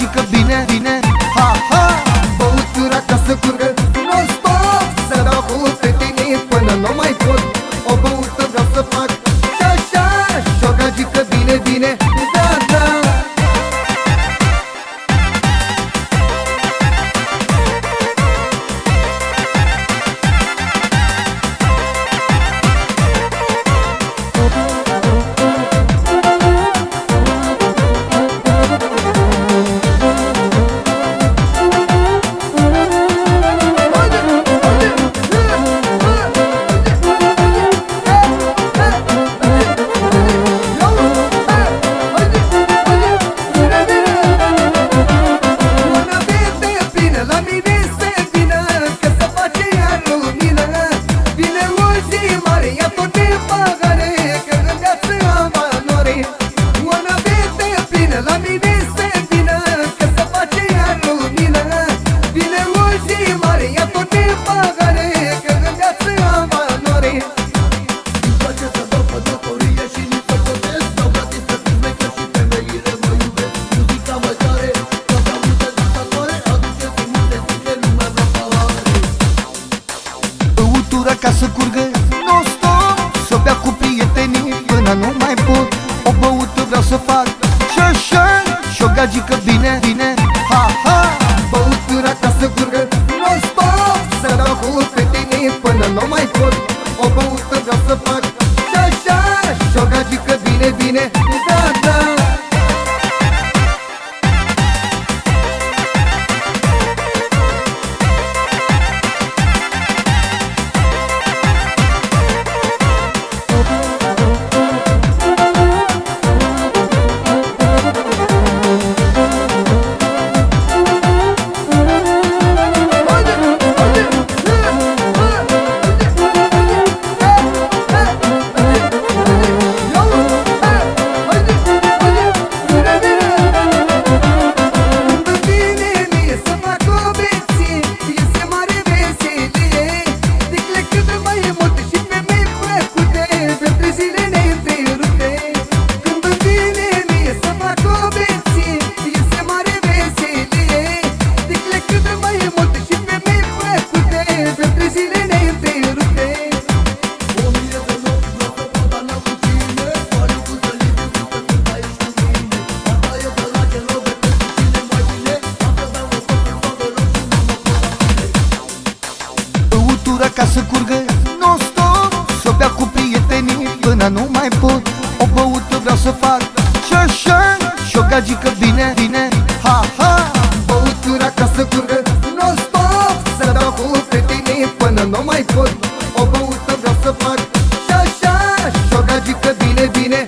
You of să fac. Și așa Și o gagică bine, bine, ha, ha Băutura ca să curgă. Non-stop Să dau cu prietenii până nu mai pot. O băută vreau să fac bura ca să curgă non-stop Să bea cu prietenii până nu mai pot. O băută vreau să fac și așa Și o gagică bine, bine, ha, ha. Băutura ca să curgă non-stop Să beau cu prietenii până nu mai pot. O băută vreau să fac și așa Și o gagică bine, bine,